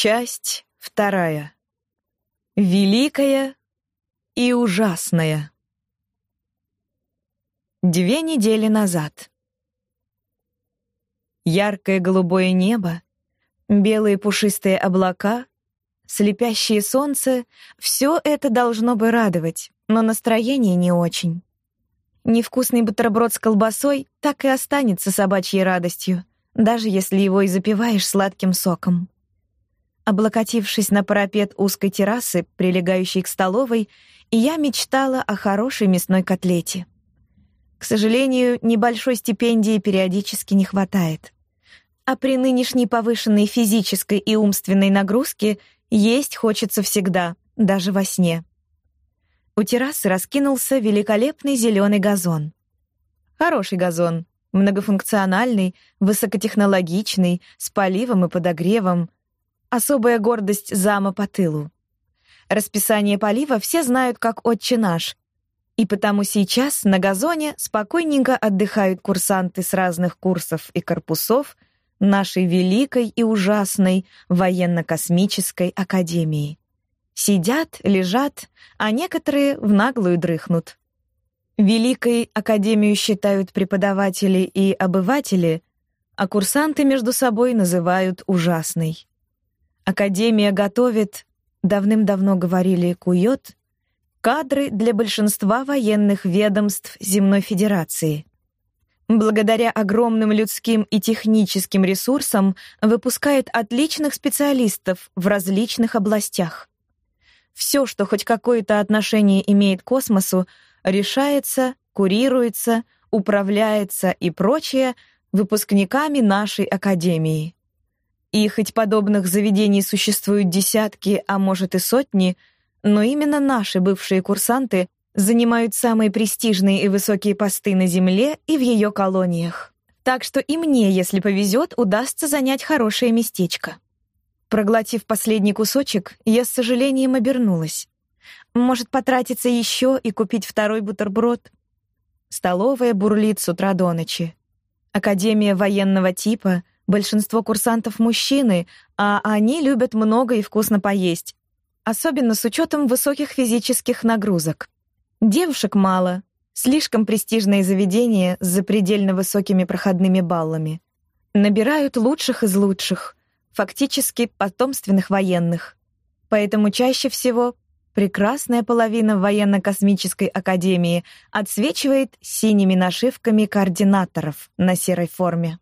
Часть вторая. Великая и ужасная. Две недели назад. Яркое голубое небо, белые пушистые облака, слепящее солнце — все это должно бы радовать, но настроение не очень. Невкусный бутерброд с колбасой так и останется собачьей радостью, даже если его и запиваешь сладким соком. Облокотившись на парапет узкой террасы, прилегающей к столовой, я мечтала о хорошей мясной котлете. К сожалению, небольшой стипендии периодически не хватает. А при нынешней повышенной физической и умственной нагрузке есть хочется всегда, даже во сне. У террасы раскинулся великолепный зеленый газон. Хороший газон, многофункциональный, высокотехнологичный, с поливом и подогревом — особая гордость зама по тылу. Расписание полива все знают как «Отче наш», и потому сейчас на газоне спокойненько отдыхают курсанты с разных курсов и корпусов нашей великой и ужасной военно-космической академии. Сидят, лежат, а некоторые в наглую дрыхнут. Великой академию считают преподаватели и обыватели, а курсанты между собой называют ужасной. Академия готовит, давным-давно говорили, кует, кадры для большинства военных ведомств Земной Федерации. Благодаря огромным людским и техническим ресурсам выпускает отличных специалистов в различных областях. Все, что хоть какое-то отношение имеет к космосу, решается, курируется, управляется и прочее выпускниками нашей академии. И хоть подобных заведений существуют десятки, а может и сотни, но именно наши бывшие курсанты занимают самые престижные и высокие посты на Земле и в ее колониях. Так что и мне, если повезет, удастся занять хорошее местечко. Проглотив последний кусочек, я с сожалением обернулась. Может, потратиться еще и купить второй бутерброд? Столовая бурлит с утра до ночи. Академия военного типа — Большинство курсантов мужчины, а они любят много и вкусно поесть, особенно с учетом высоких физических нагрузок. Девушек мало, слишком престижное заведение с запредельно высокими проходными баллами. Набирают лучших из лучших, фактически потомственных военных. Поэтому чаще всего прекрасная половина военно-космической академии отсвечивает синими нашивками координаторов на серой форме.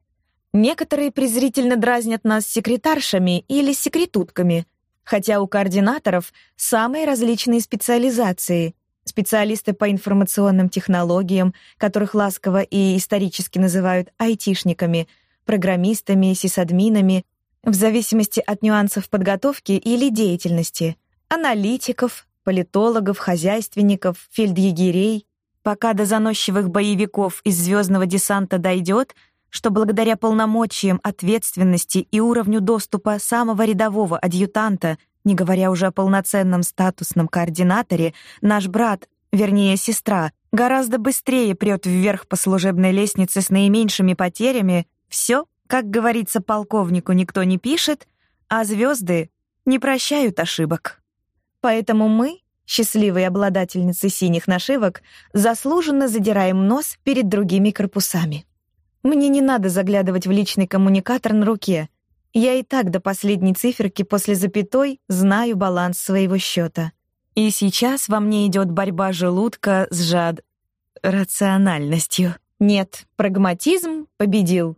Некоторые презрительно дразнят нас секретаршами или секретутками, хотя у координаторов самые различные специализации. Специалисты по информационным технологиям, которых ласково и исторически называют айтишниками, программистами, сисадминами, в зависимости от нюансов подготовки или деятельности, аналитиков, политологов, хозяйственников, фельдъегерей. Пока до заносчивых боевиков из звездного десанта дойдет — что благодаря полномочиям, ответственности и уровню доступа самого рядового адъютанта, не говоря уже о полноценном статусном координаторе, наш брат, вернее, сестра, гораздо быстрее прет вверх по служебной лестнице с наименьшими потерями, все, как говорится полковнику, никто не пишет, а звезды не прощают ошибок. Поэтому мы, счастливые обладательницы синих нашивок, заслуженно задираем нос перед другими корпусами. Мне не надо заглядывать в личный коммуникатор на руке. Я и так до последней циферки после запятой знаю баланс своего счета. И сейчас во мне идет борьба желудка с жад... рациональностью. Нет, прагматизм победил.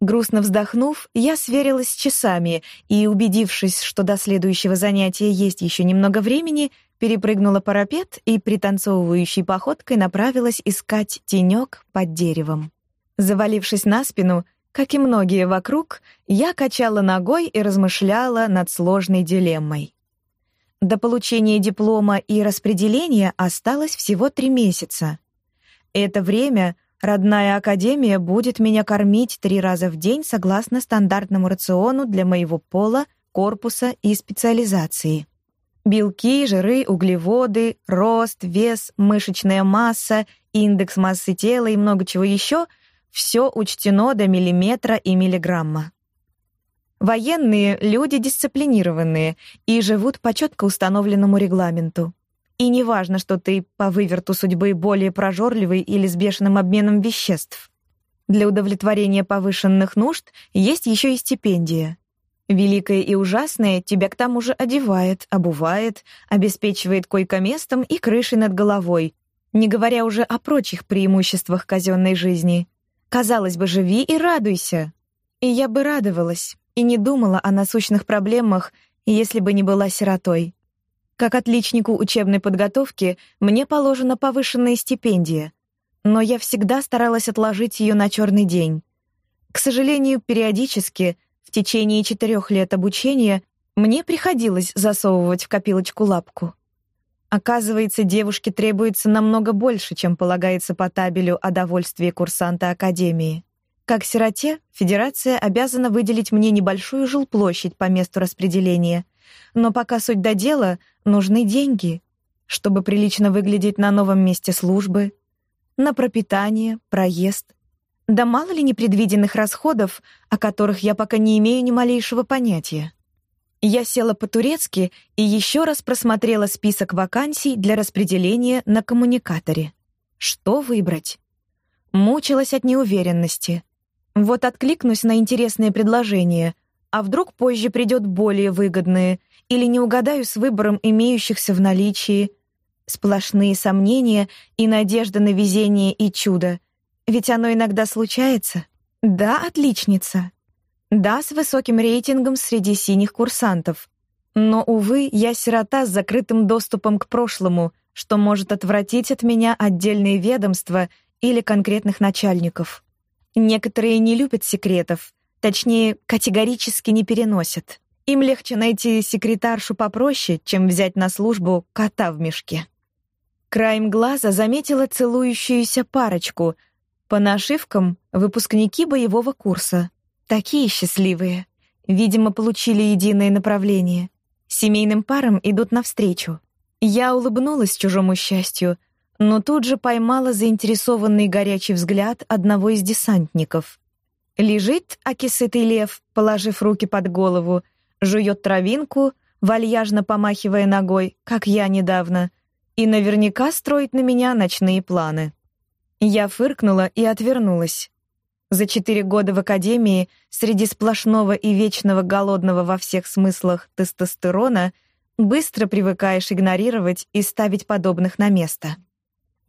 Грустно вздохнув, я сверилась с часами и, убедившись, что до следующего занятия есть еще немного времени, перепрыгнула парапет и пританцовывающей походкой направилась искать тенек под деревом. Завалившись на спину, как и многие вокруг, я качала ногой и размышляла над сложной дилеммой. До получения диплома и распределения осталось всего три месяца. Это время родная академия будет меня кормить три раза в день согласно стандартному рациону для моего пола, корпуса и специализации. Белки, жиры, углеводы, рост, вес, мышечная масса, индекс массы тела и много чего еще — все учтено до миллиметра и миллиграмма. Военные — люди дисциплинированные и живут по четко установленному регламенту. И не важно, что ты по выверту судьбы более прожорливый или с бешеным обменом веществ. Для удовлетворения повышенных нужд есть еще и стипендия. Великое и ужасное тебя к тому же одевает, обувает, обеспечивает койкоместом и крышей над головой, не говоря уже о прочих преимуществах казенной жизни. Казалось бы, живи и радуйся. И я бы радовалась, и не думала о насущных проблемах, если бы не была сиротой. Как отличнику учебной подготовки мне положена повышенная стипендия, но я всегда старалась отложить ее на черный день. К сожалению, периодически, в течение четырех лет обучения, мне приходилось засовывать в копилочку лапку. Оказывается, девушке требуется намного больше, чем полагается по табелю о довольствии курсанта академии. Как сироте, Федерация обязана выделить мне небольшую жилплощадь по месту распределения. Но пока суть до дела, нужны деньги, чтобы прилично выглядеть на новом месте службы, на пропитание, проезд. Да мало ли непредвиденных расходов, о которых я пока не имею ни малейшего понятия. Я села по-турецки и еще раз просмотрела список вакансий для распределения на коммуникаторе. Что выбрать? Мучилась от неуверенности. Вот откликнусь на интересные предложения, а вдруг позже придет более выгодное, или не угадаю с выбором имеющихся в наличии. Сплошные сомнения и надежда на везение и чудо. Ведь оно иногда случается. Да, отличница. Да, с высоким рейтингом среди синих курсантов. Но, увы, я сирота с закрытым доступом к прошлому, что может отвратить от меня отдельные ведомства или конкретных начальников. Некоторые не любят секретов, точнее, категорически не переносят. Им легче найти секретаршу попроще, чем взять на службу кота в мешке. Краем глаза заметила целующуюся парочку. По нашивкам — выпускники боевого курса. Такие счастливые. Видимо, получили единое направление. Семейным парам идут навстречу. Я улыбнулась чужому счастью — но тут же поймала заинтересованный горячий взгляд одного из десантников. Лежит окисытый лев, положив руки под голову, жует травинку, вальяжно помахивая ногой, как я недавно, и наверняка строит на меня ночные планы. Я фыркнула и отвернулась. За четыре года в академии среди сплошного и вечного голодного во всех смыслах тестостерона быстро привыкаешь игнорировать и ставить подобных на место.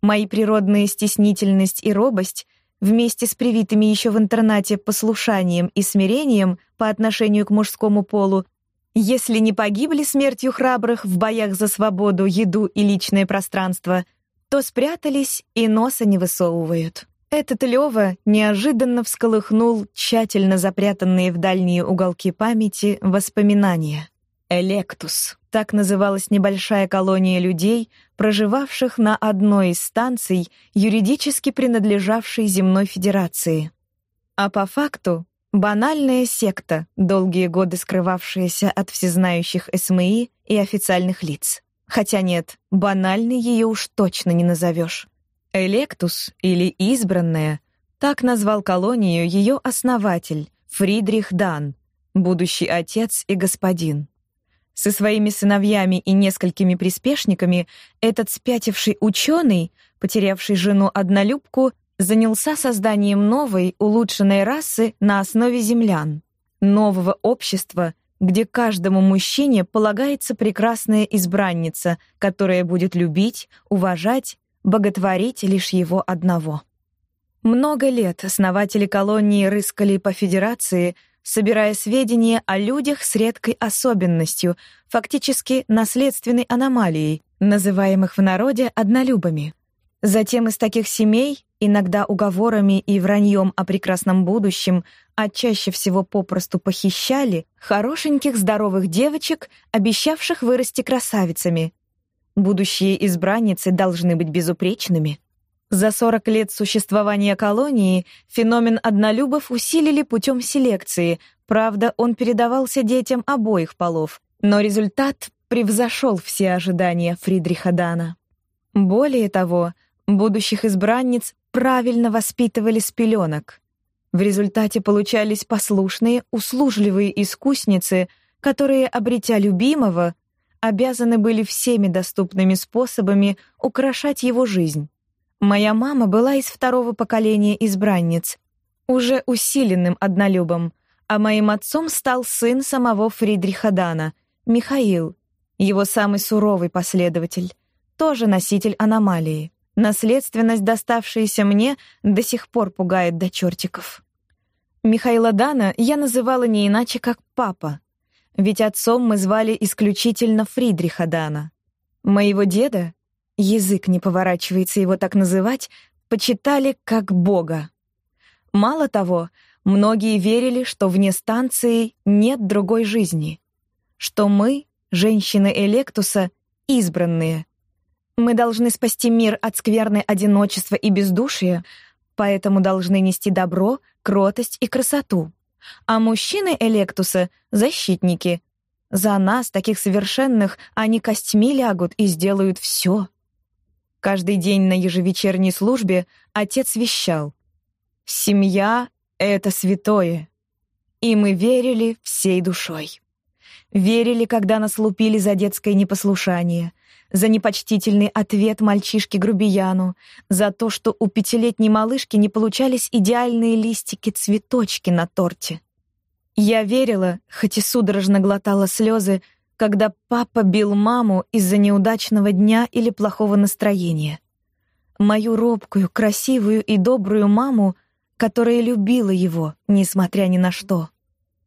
Мои природные стеснительность и робость вместе с привитыми еще в интернате послушанием и смирением по отношению к мужскому полу, если не погибли смертью храбрых в боях за свободу, еду и личное пространство, то спрятались и носа не высовывают. Этот Лёва неожиданно всколыхнул тщательно запрятанные в дальние уголки памяти воспоминания. Электус. Так называлась небольшая колония людей, проживавших на одной из станций, юридически принадлежавшей Земной Федерации. А по факту банальная секта, долгие годы скрывавшаяся от всезнающих СМИ и официальных лиц. Хотя нет, банальной ее уж точно не назовешь. Электус или избранная, так назвал колонию ее основатель Фридрих Дан, будущий отец и господин. Со своими сыновьями и несколькими приспешниками этот спятивший ученый, потерявший жену-однолюбку, занялся созданием новой, улучшенной расы на основе землян. Нового общества, где каждому мужчине полагается прекрасная избранница, которая будет любить, уважать, боготворить лишь его одного. Много лет основатели колонии рыскали по Федерации, собирая сведения о людях с редкой особенностью, фактически наследственной аномалией, называемых в народе однолюбами. Затем из таких семей, иногда уговорами и враньем о прекрасном будущем, а чаще всего попросту похищали хорошеньких здоровых девочек, обещавших вырасти красавицами. Будущие избранницы должны быть безупречными. За 40 лет существования колонии феномен однолюбов усилили путем селекции, правда, он передавался детям обоих полов, но результат превзошел все ожидания Фридриха Дана. Более того, будущих избранниц правильно воспитывали с пеленок. В результате получались послушные, услужливые искусницы, которые, обретя любимого, обязаны были всеми доступными способами украшать его жизнь. Моя мама была из второго поколения избранниц, уже усиленным однолюбом, а моим отцом стал сын самого Фридриха Дана, Михаил, его самый суровый последователь, тоже носитель аномалии. Наследственность, доставшаяся мне, до сих пор пугает до чертиков. Михаила Дана я называла не иначе, как папа, ведь отцом мы звали исключительно Фридриха Дана. Моего деда, язык не поворачивается его так называть, почитали как бога. Мало того, многие верили, что вне станции нет другой жизни, что мы, женщины Электуса, избранные. Мы должны спасти мир от скверны одиночества и бездушия, поэтому должны нести добро, кротость и красоту. А мужчины Электуса — защитники. За нас, таких совершенных, они костьми лягут и сделают все. Каждый день на ежевечерней службе отец вещал. «Семья — это святое». И мы верили всей душой. Верили, когда нас лупили за детское непослушание, за непочтительный ответ мальчишке-грубияну, за то, что у пятилетней малышки не получались идеальные листики-цветочки на торте. Я верила, хоть и судорожно глотала слезы, когда папа бил маму из-за неудачного дня или плохого настроения. Мою робкую, красивую и добрую маму, которая любила его, несмотря ни на что.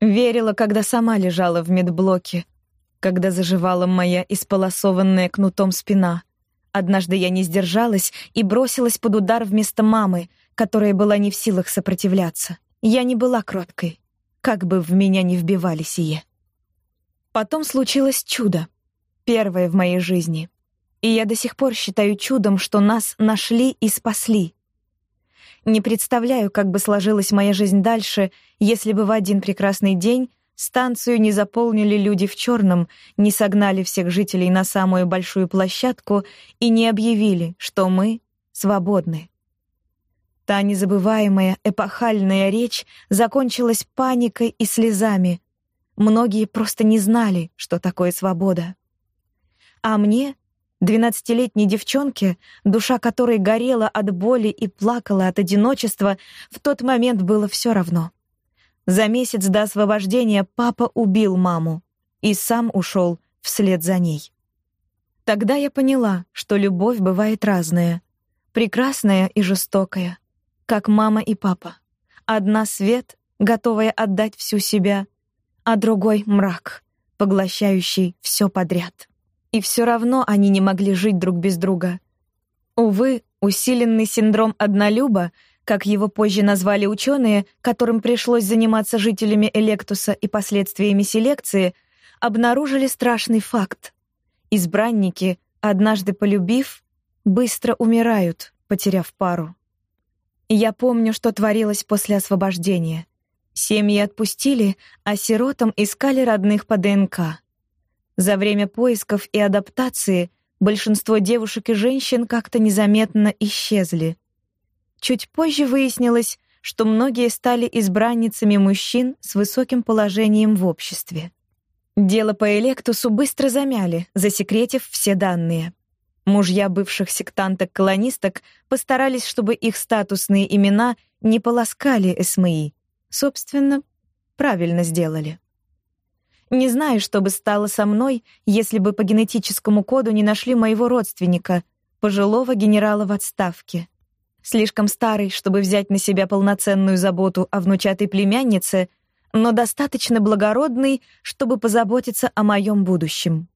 Верила, когда сама лежала в медблоке, когда заживала моя исполосованная кнутом спина. Однажды я не сдержалась и бросилась под удар вместо мамы, которая была не в силах сопротивляться. Я не была кроткой, как бы в меня не вбивали сие. Потом случилось чудо, первое в моей жизни. И я до сих пор считаю чудом, что нас нашли и спасли. Не представляю, как бы сложилась моя жизнь дальше, если бы в один прекрасный день Станцию не заполнили люди в черном, не согнали всех жителей на самую большую площадку и не объявили, что мы свободны. Та незабываемая эпохальная речь закончилась паникой и слезами. Многие просто не знали, что такое свобода. А мне, двенадцатилетней девчонке, душа которой горела от боли и плакала от одиночества, в тот момент было все равно — за месяц до освобождения папа убил маму и сам ушел вслед за ней. Тогда я поняла, что любовь бывает разная, прекрасная и жестокая, как мама и папа. Одна свет, готовая отдать всю себя, а другой мрак, поглощающий все подряд. И все равно они не могли жить друг без друга. Увы, усиленный синдром однолюба — как его позже назвали ученые, которым пришлось заниматься жителями Электуса и последствиями селекции, обнаружили страшный факт. Избранники, однажды полюбив, быстро умирают, потеряв пару. Я помню, что творилось после освобождения. Семьи отпустили, а сиротам искали родных по ДНК. За время поисков и адаптации большинство девушек и женщин как-то незаметно исчезли. Чуть позже выяснилось, что многие стали избранницами мужчин с высоким положением в обществе. Дело по Электусу быстро замяли, засекретив все данные. Мужья бывших сектанток-колонисток постарались, чтобы их статусные имена не полоскали СМИ. Собственно, правильно сделали. Не знаю, что бы стало со мной, если бы по генетическому коду не нашли моего родственника, пожилого генерала в отставке слишком старый, чтобы взять на себя полноценную заботу о внучатой племяннице, но достаточно благородный, чтобы позаботиться о моем будущем.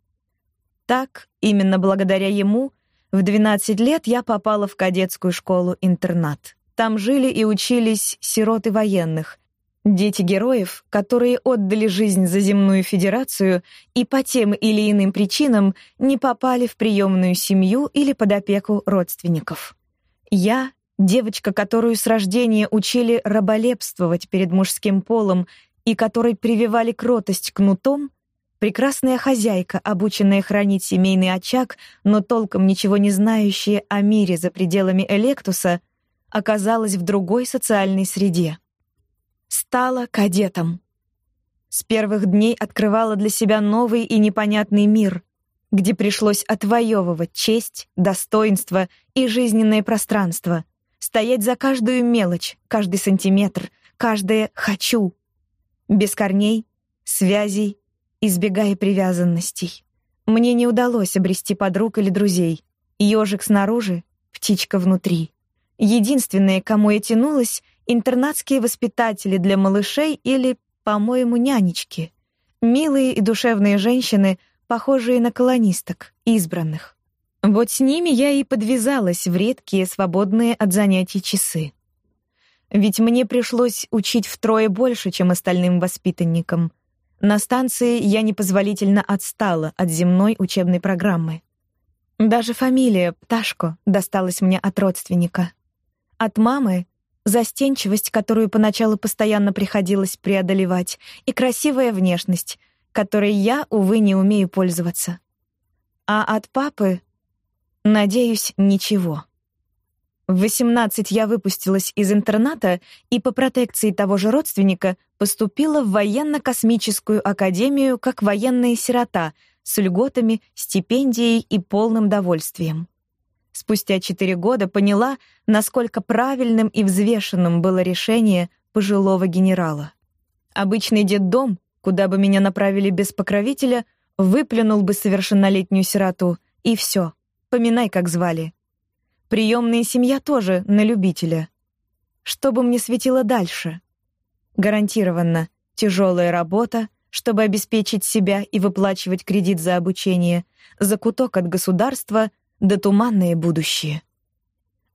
Так, именно благодаря ему, в 12 лет я попала в кадетскую школу-интернат. Там жили и учились сироты военных, дети героев, которые отдали жизнь за земную федерацию и по тем или иным причинам не попали в приемную семью или под опеку родственников. Я Девочка, которую с рождения учили раболепствовать перед мужским полом и которой прививали кротость кнутом, Прекрасная хозяйка, обученная хранить семейный очаг, но толком ничего не знающая о мире за пределами Электуса, оказалась в другой социальной среде. Стала кадетом. С первых дней открывала для себя новый и непонятный мир, где пришлось отвоевывать честь, достоинство и жизненное пространство, стоять за каждую мелочь, каждый сантиметр, каждое «хочу». Без корней, связей, избегая привязанностей. Мне не удалось обрести подруг или друзей. Ёжик снаружи, птичка внутри. Единственное, кому я тянулась — интернатские воспитатели для малышей или, по-моему, нянечки. Милые и душевные женщины, похожие на колонисток, избранных. Вот с ними я и подвязалась в редкие, свободные от занятий часы. Ведь мне пришлось учить втрое больше, чем остальным воспитанникам. На станции я непозволительно отстала от земной учебной программы. Даже фамилия Пташко досталась мне от родственника. От мамы — застенчивость, которую поначалу постоянно приходилось преодолевать, и красивая внешность, которой я, увы, не умею пользоваться. А от папы, надеюсь, ничего. В 18 я выпустилась из интерната и по протекции того же родственника поступила в военно-космическую академию как военная сирота с льготами, стипендией и полным довольствием. Спустя четыре года поняла, насколько правильным и взвешенным было решение пожилого генерала. Обычный детдом, куда бы меня направили без покровителя, выплюнул бы совершеннолетнюю сироту, и все, поминай, как звали. Приемная семья тоже на любителя. Что бы мне светило дальше? Гарантированно тяжелая работа, чтобы обеспечить себя и выплачивать кредит за обучение, закуток от государства да туманное будущее.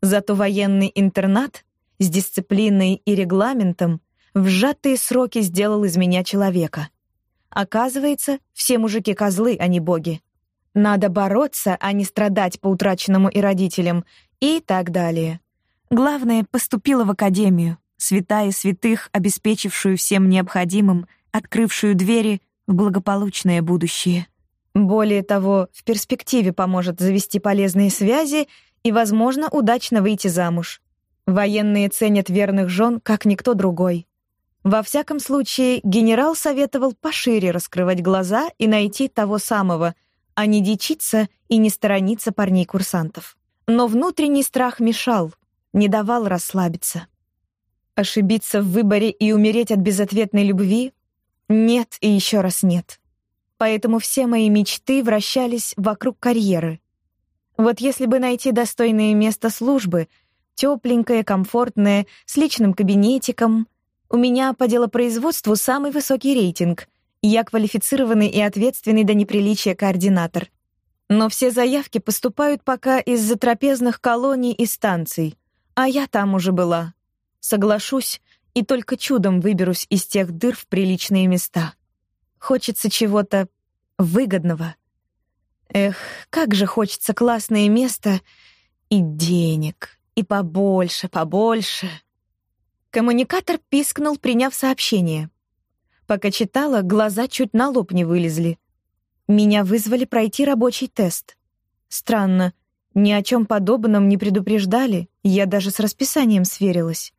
Зато военный интернат с дисциплиной и регламентом в сжатые сроки сделал из меня человека. Оказывается, все мужики козлы, а не боги. Надо бороться, а не страдать по утраченному и родителям, и так далее. Главное, поступила в академию, святая святых, обеспечившую всем необходимым, открывшую двери в благополучное будущее. Более того, в перспективе поможет завести полезные связи и, возможно, удачно выйти замуж. Военные ценят верных жен, как никто другой. Во всяком случае, генерал советовал пошире раскрывать глаза и найти того самого — а не дичиться и не сторониться парней-курсантов. Но внутренний страх мешал, не давал расслабиться. Ошибиться в выборе и умереть от безответной любви? Нет и еще раз нет. Поэтому все мои мечты вращались вокруг карьеры. Вот если бы найти достойное место службы, тепленькое, комфортное, с личным кабинетиком, у меня по делопроизводству самый высокий рейтинг — я квалифицированный и ответственный до неприличия координатор. Но все заявки поступают пока из-за трапезных колоний и станций, а я там уже была. Соглашусь и только чудом выберусь из тех дыр в приличные места. Хочется чего-то выгодного. Эх, как же хочется классное место и денег, и побольше, побольше. Коммуникатор пискнул, приняв сообщение. Пока читала, глаза чуть на лоб не вылезли. Меня вызвали пройти рабочий тест. Странно, ни о чем подобном не предупреждали, я даже с расписанием сверилась.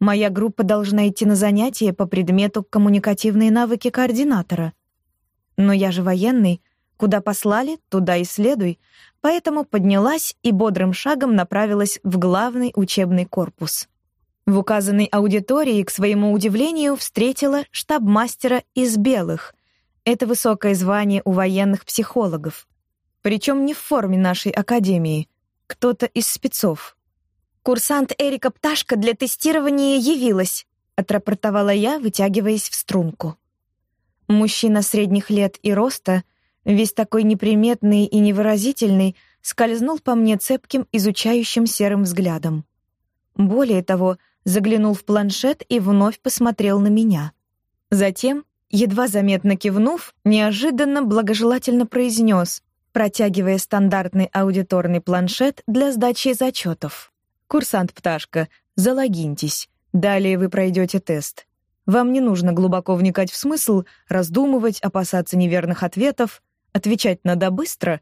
Моя группа должна идти на занятия по предмету коммуникативные навыки координатора. Но я же военный, куда послали, туда и следуй, поэтому поднялась и бодрым шагом направилась в главный учебный корпус. В указанной аудитории, к своему удивлению, встретила штаб-мастера из белых. Это высокое звание у военных психологов. Причем не в форме нашей академии. Кто-то из спецов. «Курсант Эрика Пташка для тестирования явилась», — отрапортовала я, вытягиваясь в струнку. Мужчина средних лет и роста, весь такой неприметный и невыразительный, скользнул по мне цепким, изучающим серым взглядом. Более того, заглянул в планшет и вновь посмотрел на меня. Затем, едва заметно кивнув, неожиданно благожелательно произнес, протягивая стандартный аудиторный планшет для сдачи зачетов. «Курсант Пташка, залогиньтесь. Далее вы пройдете тест. Вам не нужно глубоко вникать в смысл, раздумывать, опасаться неверных ответов, отвечать надо быстро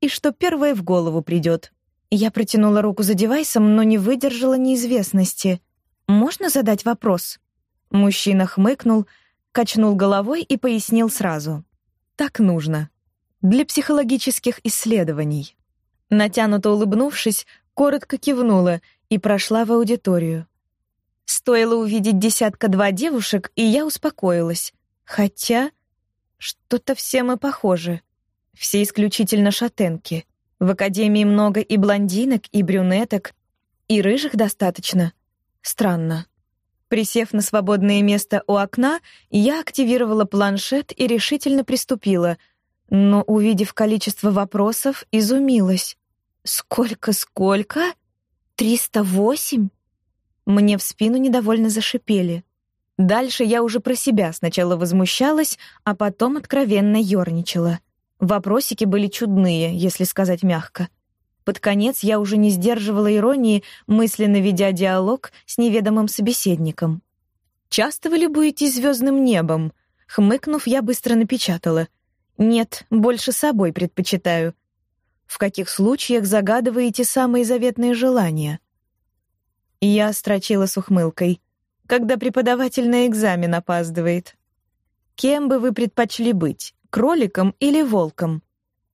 и что первое в голову придет. Я протянула руку за девайсом, но не выдержала неизвестности. «Можно задать вопрос?» Мужчина хмыкнул, качнул головой и пояснил сразу. «Так нужно. Для психологических исследований». Натянуто улыбнувшись, коротко кивнула и прошла в аудиторию. Стоило увидеть десятка-два девушек, и я успокоилась. Хотя что-то все мы похожи. Все исключительно шатенки. В академии много и блондинок, и брюнеток, и рыжих достаточно. Странно. Присев на свободное место у окна, я активировала планшет и решительно приступила, но, увидев количество вопросов, изумилась. «Сколько-сколько? Триста восемь?» Мне в спину недовольно зашипели. Дальше я уже про себя сначала возмущалась, а потом откровенно ёрничала. Вопросики были чудные, если сказать мягко. Под конец я уже не сдерживала иронии, мысленно ведя диалог с неведомым собеседником. «Часто вы любуетесь звездным небом?» Хмыкнув, я быстро напечатала. «Нет, больше собой предпочитаю». «В каких случаях загадываете самые заветные желания?» Я строчила с ухмылкой. Когда преподаватель на экзамен опаздывает. Кем бы вы предпочли быть, кроликом или волком?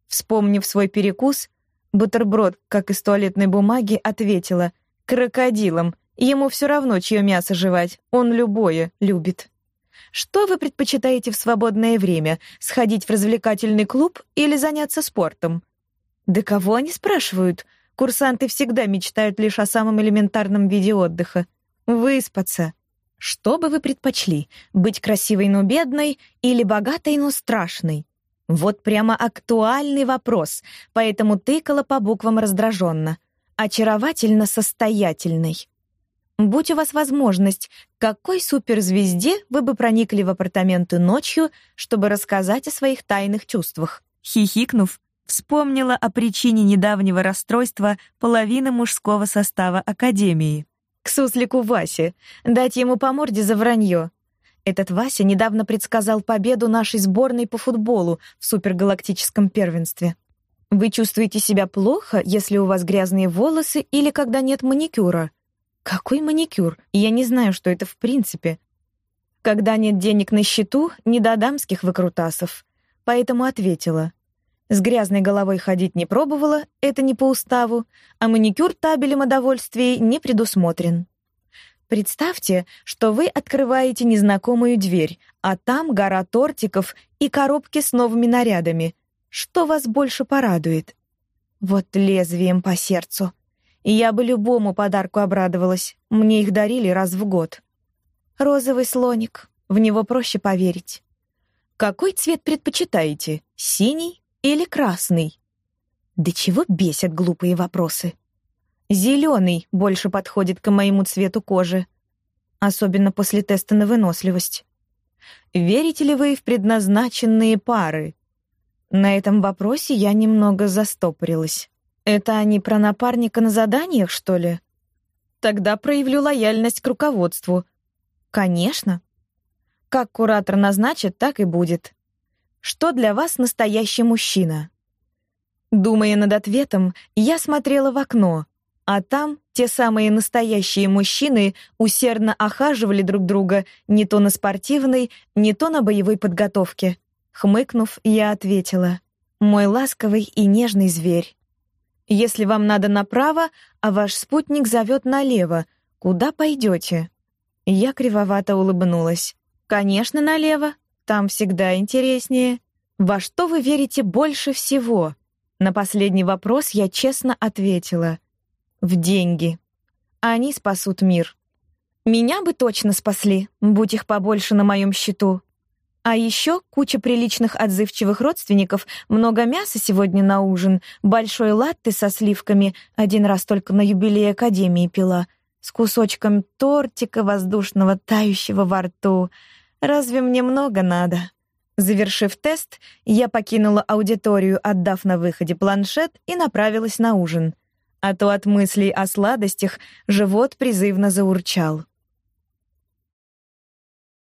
Вспомнив свой перекус, бутерброд, как из туалетной бумаги, ответила крокодилом. Ему все равно, чье мясо жевать, он любое любит. Что вы предпочитаете в свободное время? Сходить в развлекательный клуб или заняться спортом? Да кого они спрашивают? Курсанты всегда мечтают лишь о самом элементарном виде отдыха — выспаться. Что бы вы предпочли, быть красивой, но бедной или богатой, но страшной? Вот прямо актуальный вопрос, поэтому тыкала по буквам раздраженно. Очаровательно состоятельной. Будь у вас возможность, какой суперзвезде вы бы проникли в апартаменты ночью, чтобы рассказать о своих тайных чувствах? Хихикнув, вспомнила о причине недавнего расстройства половины мужского состава Академии. К суслику Васе, дать ему по морде за вранье. Этот Вася недавно предсказал победу нашей сборной по футболу в супергалактическом первенстве. Вы чувствуете себя плохо, если у вас грязные волосы или когда нет маникюра? Какой маникюр? Я не знаю, что это в принципе. Когда нет денег на счету, не до дамских выкрутасов. Поэтому ответила. С грязной головой ходить не пробовала, это не по уставу, а маникюр табелем о довольствии не предусмотрен. Представьте, что вы открываете незнакомую дверь, а там гора тортиков и коробки с новыми нарядами. Что вас больше порадует? Вот лезвием по сердцу. Я бы любому подарку обрадовалась. Мне их дарили раз в год. Розовый слоник. В него проще поверить. Какой цвет предпочитаете? Синий или красный? Да чего бесят глупые вопросы? Зеленый больше подходит к моему цвету кожи, особенно после теста на выносливость. Верите ли вы в предназначенные пары? На этом вопросе я немного застопорилась. Это они про напарника на заданиях, что ли? Тогда проявлю лояльность к руководству. Конечно. Как куратор назначит, так и будет. Что для вас настоящий мужчина? Думая над ответом, я смотрела в окно, а там те самые настоящие мужчины усердно охаживали друг друга не то на спортивной, не то на боевой подготовке. Хмыкнув, я ответила: "Мой ласковый и нежный зверь. Если вам надо направо, а ваш спутник зовет налево, куда пойдете?» Я кривовато улыбнулась. «Конечно, налево. Там всегда интереснее. Во что вы верите больше всего? На последний вопрос я честно ответила. В деньги. Они спасут мир. Меня бы точно спасли, будь их побольше на моем счету. А еще куча приличных отзывчивых родственников, много мяса сегодня на ужин, большой латте со сливками, один раз только на юбилей Академии пила, с кусочком тортика воздушного, тающего во рту — Разве мне много надо? Завершив тест, я покинула аудиторию, отдав на выходе планшет и направилась на ужин. А то от мыслей о сладостях живот призывно заурчал.